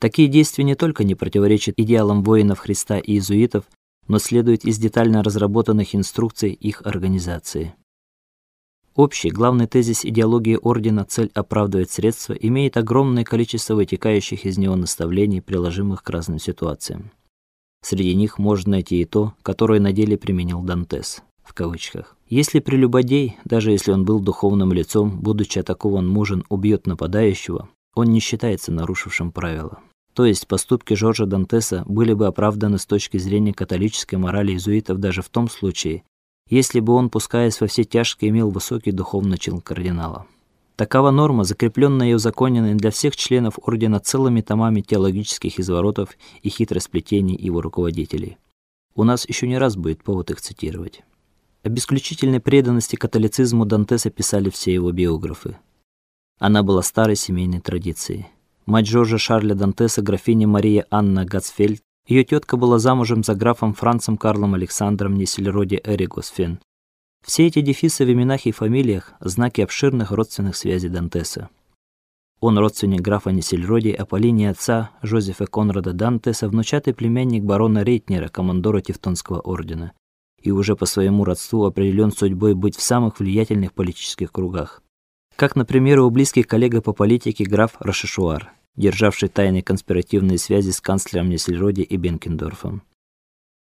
Такие действия не только не противоречат идеалам воинов Христа и иезуитов, но следуют из детально разработанных инструкций их организации. Общий главный тезис идеологии ордена цель оправдывает средства имеет огромное количество вытекающих из него наставлений, приложимых к разным ситуациям. Среди них можно найти и то, которое на деле применил Дантес в кавычках. Если прелюбодей, даже если он был духовным лицом, будучи атакован мужем, убьет нападающего, он не считается нарушившим правила. То есть поступки Жоржа Дантеса были бы оправданы с точки зрения католической морали иезуитов даже в том случае, если бы он, пускаясь во все тяжкие, имел высокий духовный чин кардинала. Такова норма, закрепленная и узаконенная для всех членов ордена целыми томами теологических изворотов и хитросплетений его руководителей. У нас еще не раз будет повод их цитировать. Об исключительной преданности католицизму Дантеса писали все его биографы. Она была старой семейной традицией. Мать Жоржа Шарля Дантеса, графиня Мария Анна Гацфельд, ее тетка была замужем за графом Францем Карлом Александром Несельроде Эригосфен. Все эти дефисы в именах и фамилиях знаки обширных родственных связей Дантеса. Он родственник графа Несельроде, а по линии отца Жозефа Конрада Дантеса внучатый племянник барона Рейтнера, командора Тевтонского ордена и уже по своему родству определен судьбой быть в самых влиятельных политических кругах. Как, например, его близкий коллега по политике граф Рашишуар, державший тайные конспиративные связи с канцлером Нессельроде и Бенкендорфом.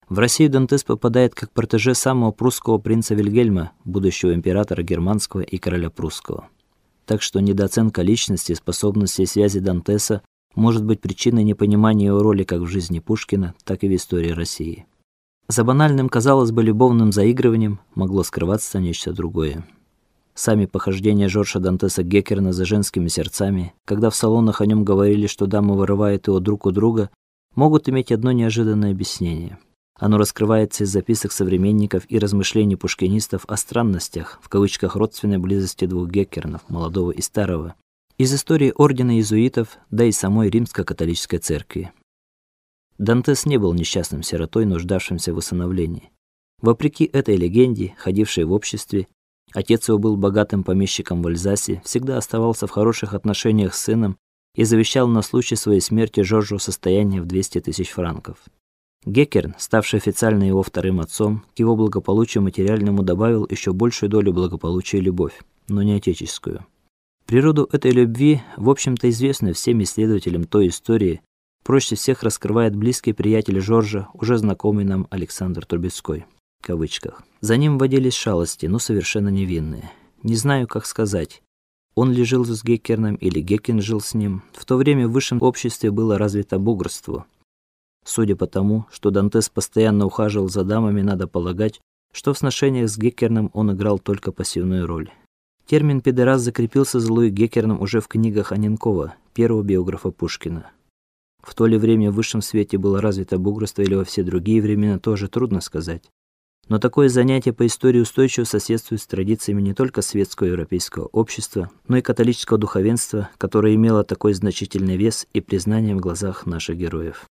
В Россию Дантес попадает как протеже самого прусского принца Вильгельма, будущего императора германского и короля прусского. Так что недооценка личности, способностей и связи Дантеса может быть причиной непонимания его роли как в жизни Пушкина, так и в истории России. За банальным, казалось бы, любовным заигрыванием могло скрываться нечто другое. Сами похождения Жоржа Дантеса Геккерна за женскими сердцами, когда в салонах о нем говорили, что дамы вырывают его друг у друга, могут иметь одно неожиданное объяснение. Оно раскрывается из записок современников и размышлений пушкинистов о странностях, в кавычках, родственной близости двух Геккернов, молодого и старого, из истории ордена иезуитов, да и самой римско-католической церкви. Дантес не был несчастным сиротой, нуждавшимся в усыновлении. Вопреки этой легенде, ходившей в обществе, отец его был богатым помещиком в Альзасе, всегда оставался в хороших отношениях с сыном и завещал на случай своей смерти Жоржу состояние в 200 тысяч франков. Геккерн, ставший официально его вторым отцом, к его благополучию материальному добавил еще большую долю благополучия и любовь, но не отеческую. Природу этой любви, в общем-то, известна всем исследователям той истории, проще всех раскрывает близкий приятель Жоржа, уже знакомый нам Александр Трубецкой. Кавычках. За ним водились шалости, но совершенно невинные. Не знаю, как сказать. Он ли жил с Геккерном или Геккин жил с ним. В то время в высшем обществе было развито бугрство. Судя по тому, что Дантес постоянно ухаживал за дамами, надо полагать, что в сношениях с Геккерном он играл только пассивную роль. Термин педерас закрепился за Луи Геккерном уже в книгах Аненкова, первого биографа Пушкина. В то ли время в высшем свете было развито бугрство или во все другие времена, тоже трудно сказать. Но такое занятие по истории устойчиво соседствует с традициями не только светского европейского общества, но и католического духовенства, которое имело такой значительный вес и признание в глазах наших героев.